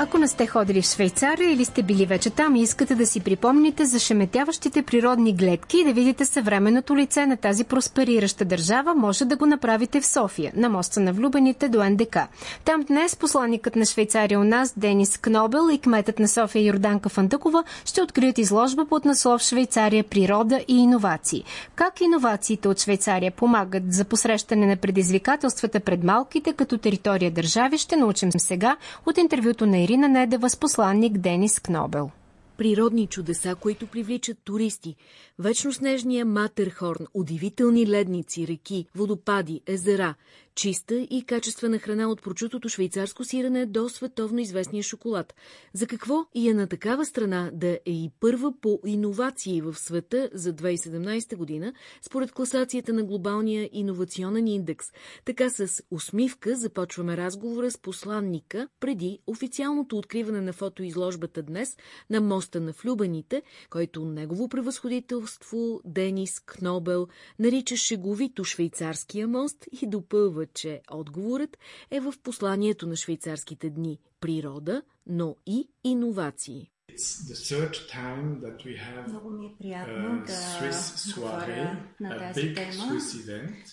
Ако не сте ходили в Швейцария или сте били вече там и искате да си припомните за шеметяващите природни гледки и да видите съвременното лице на тази просперираща държава, може да го направите в София, на моста на влюбените до НДК. Там днес посланникът на Швейцария у нас Денис Кнобел и кметът на София Йорданка Фандъкова ще открият изложба под наслов Швейцария природа и иновации. Как иновациите от Швейцария помагат за посрещане на предизвикателствата пред малките като територия държави, ще научим сега от интервюто на Ирина Недева с посланник Денис Кнобел природни чудеса, които привличат туристи. Вечно снежния Матерхорн, удивителни ледници, реки, водопади, езера, чиста и качествена храна от прочутото швейцарско сирене до световно известния шоколад. За какво и е на такава страна да е и първа по иновации в света за 2017 година, според класацията на глобалния иновационен индекс. Така с усмивка започваме разговора с посланника преди официалното откриване на фотоизложбата днес на моста на Флюбаните, който негово превъзходителство Денис Кнобел нарича шеговито швейцарския мост и допълва, че отговорът е в посланието на швейцарските дни – природа, но и иновации. Много ми е приятно да говоря на тази тема.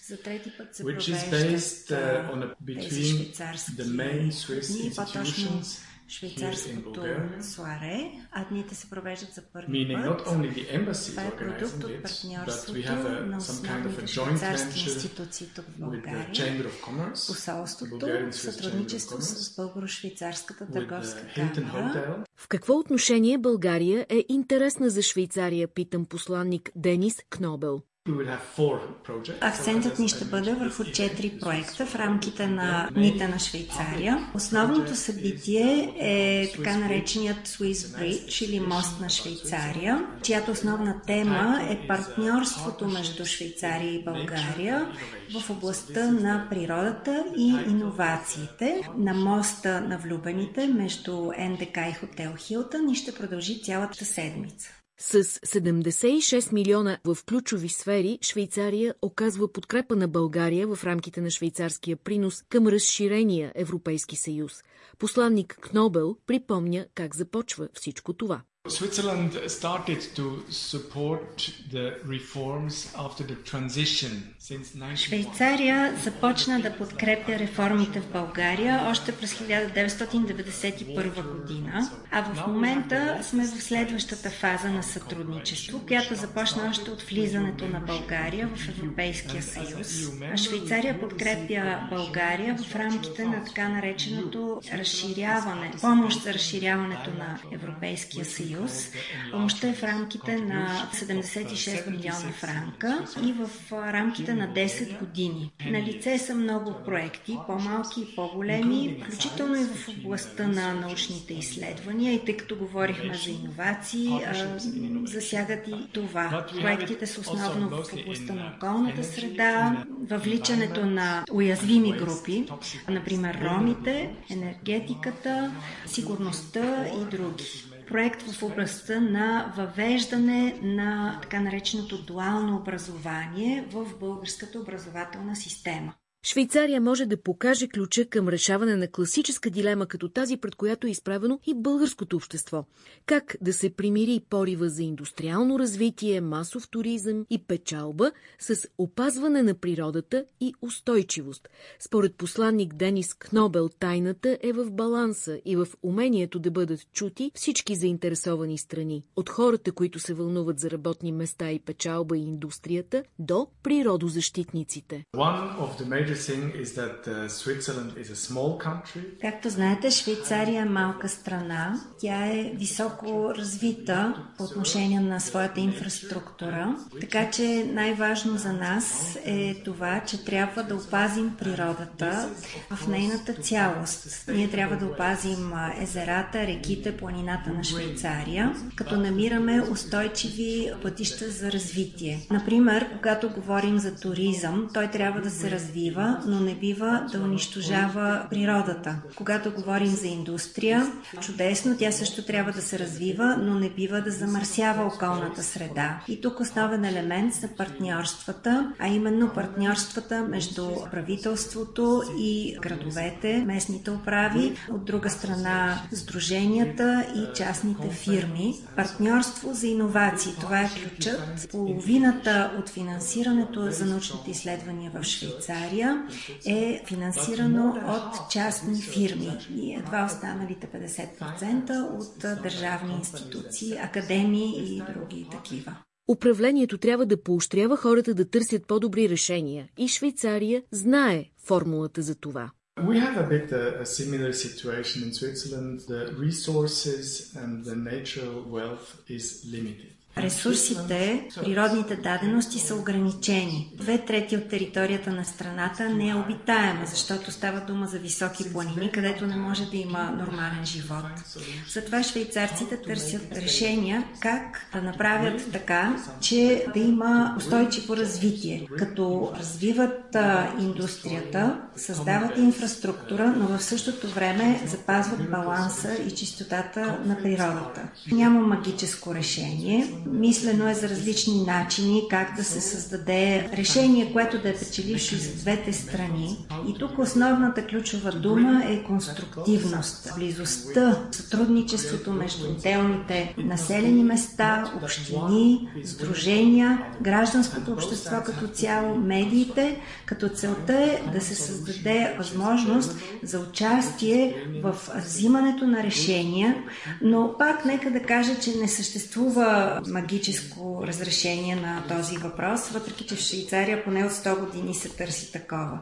За трети път се провеждат тези швейцарски дни, по-точно швейцарското суаре, а дните се провеждат за първи път. Това е продукт от партньорството на основните швейцарски институции тук в България, посолството, в сътрудничество с Българо-швейцарската търговска камера. В какво отношение България е интересна за Швейцария, питам посланник Денис Кнобел. Акцентът ни ще бъде върху четири проекта в рамките на Дните на Швейцария. Основното събитие е така нареченият Swiss Bridge или мост на Швейцария, чиято основна тема е партньорството между Швейцария и България в областта на природата и иновациите. На моста на влюбените между НДК и хотел Хилтън и ще продължи цялата седмица. С 76 милиона в ключови сфери Швейцария оказва подкрепа на България в рамките на швейцарския принос към разширения Европейски съюз. Посланник Кнобел припомня как започва всичко това. Switzerland started to support the reforms after the transition Швейцария започна да подкрепя реформите в България още през 1991 година, а в момента сме в следващата фаза на сътрудничество, която започна още от влизането на България в Европейския съюз. А Швейцария подкрепя България в рамките на така нареченото разширяване, помощ за разширяването на Европейския съюз съюз. Помощта е в рамките на 76 милиона франка и в рамките на 10 години. На лице са много проекти, по-малки и по-големи, включително и в областта на научните изследвания. И тъй като говорихме за иновации, засягат и това. Проектите са основно в областта на околната среда, въвличането на уязвими групи, например ромите, енергетиката, сигурността и други проект в областта на въвеждане на така нареченото дуално образование в българската образователна система. Швейцария може да покаже ключа към решаване на класическа дилема като тази, пред която е изправено и българското общество. Как да се примири порива за индустриално развитие, масов туризъм и печалба с опазване на природата и устойчивост. Според посланник Денис Кнобел, тайната е в баланса и в умението да бъдат чути всички заинтересовани страни. От хората, които се вълнуват за работни места и печалба и индустрията, до природозащитниците. One of the major Както знаете, Швейцария е малка страна. Тя е високо развита по отношение на своята инфраструктура. Така че най-важно за нас е това, че трябва да опазим природата в нейната цялост. Ние трябва да опазим езерата, реките, планината на Швейцария, като намираме устойчиви пътища за развитие. Например, когато говорим за туризъм, той трябва да се развива но не бива да унищожава природата. Когато говорим за индустрия, чудесно, тя също трябва да се развива, но не бива да замърсява околната среда. И тук основен елемент са партньорствата, а именно партньорствата между правителството и градовете, местните управи, от друга страна сдруженията и частните фирми. Партньорство за иновации. Това е ключът. Половината от финансирането за научните изследвания в Швейцария е финансирано от частни фирми и едва останалите 50% от държавни институции, академии и други такива. Управлението трябва да поощрява хората да търсят по-добри решения и Швейцария знае формулата за това. We have a bit a, a similar situation in Switzerland. The resources and the natural wealth is limited. Ресурсите, природните дадености са ограничени. Две трети от територията на страната не е обитаема, защото става дума за високи планини, където не може да има нормален живот. Затова швейцарците търсят решения как да направят така, че да има устойчиво развитие, като развиват индустрията, създават инфраструктура, но в същото време запазват баланса и чистотата на природата. Няма магическо решение, Мислено е за различни начини как да се създаде решение, което да е печелившо за двете страни. И тук основната ключова дума е конструктивност. Близостта, сътрудничеството между отделните населени места, общини, сдружения, гражданското общество като цяло, медиите, като целта е да се създаде възможност за участие в взимането на решения, но пак нека да кажа, че не съществува магическо разрешение на този въпрос, въпреки че в Швейцария поне от 100 години се търси такова.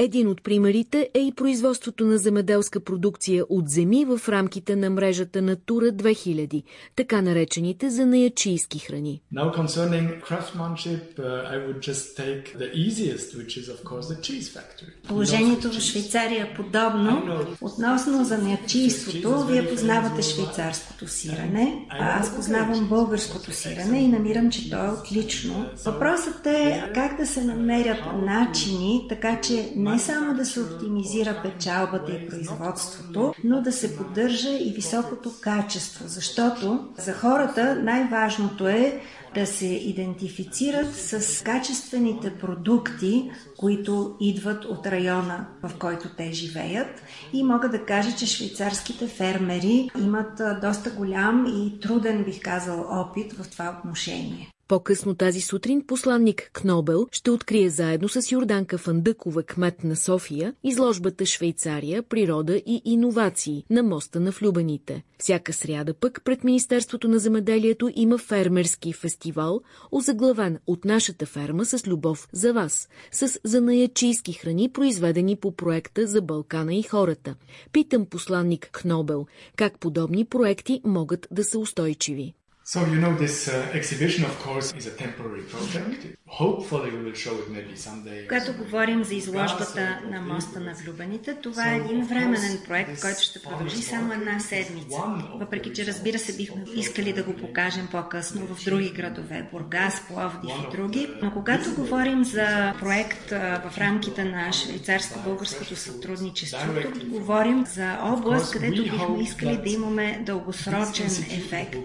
Един от примерите е и производството на земеделска продукция от земи в рамките на мрежата на Тура 2000, така наречените за наячийски храни. Now concerning craftsmanship, uh, I would just take the easiest, which is of course the cheese factory. Положението в Швейцария е подобно. Относно за наячийството, вие познавате швейцарското сирене, а аз познавам българското сирене и намирам, че то е отлично. Въпросът е как да се намерят начини, така че не само да се оптимизира печалбата и производството, но да се поддържа и високото качество, защото за хората най-важното е да се идентифицират с качествените продукти, които идват от района, в който те живеят. И мога да кажа, че швейцарските фермери имат доста голям и труден, бих казал, опит в това отношение. По-късно тази сутрин посланник Кнобел ще открие заедно с Йорданка Фандъкова, кмет на София, изложбата Швейцария, природа и иновации на моста на влюбените. Всяка сряда пък пред Министерството на земеделието има фермерски фестивал, озаглавен от нашата ферма с любов за вас, с занаячийски храни, произведени по проекта за Балкана и хората. Питам посланник Кнобел, как подобни проекти могат да са устойчиви. So you know this uh, exhibition of course is a temporary project. Hopefully we will show it maybe someday. Когато говорим за изложбата на моста на влюбените, това е един временен проект, който ще продължи само една седмица. Въпреки, че разбира се бихме искали да го покажем по-късно в други градове, Бургас, Пловдив и други, но когато говорим за проект в рамките на швейцарско-българското сътрудничество, тук говорим за област, където бихме искали да имаме дългосрочен ефект,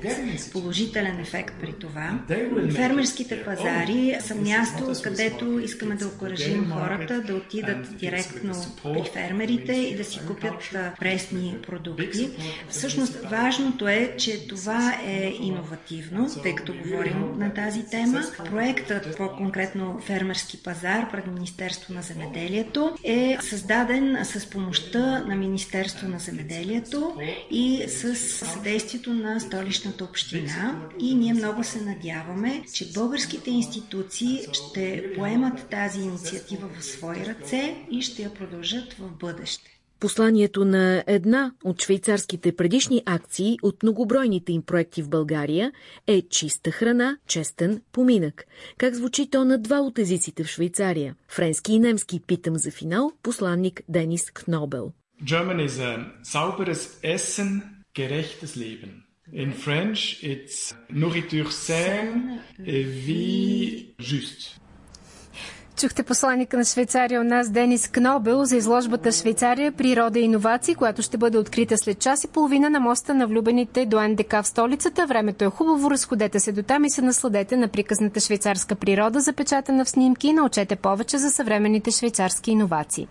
положителен ефект при това. Фермерските пазари са място, където искаме да окоръжим хората да отидат директно при фермерите и да си купят пресни продукти. Всъщност важното е, че това е иновативно, тъй като говорим на тази тема. Проектът, по-конкретно фермерски пазар пред Министерство на земеделието е създаден с помощта на Министерство на земеделието и с съдействието на столичната община и ние много се надяваме, че българските институции ще поемат тази инициатива в свои ръце и ще я продължат в бъдеще. Посланието на една от швейцарските предишни акции от многобройните им проекти в България е чиста храна, честен поминък. Как звучи то на два от езиците в Швейцария? Френски и немски питам за финал посланник Денис Кнобел. German is a sauberes Essen, gerechtes Leben. In French, it's nourriture saine et vie juste. Чухте посланника на Швейцария у нас Денис Кнобел за изложбата Швейцария, природа и иновации, която ще бъде открита след час и половина на моста на влюбените до НДК в столицата. Времето е хубаво, разходете се до там и се насладете на приказната швейцарска природа, запечатана в снимки и научете повече за съвременните швейцарски иновации.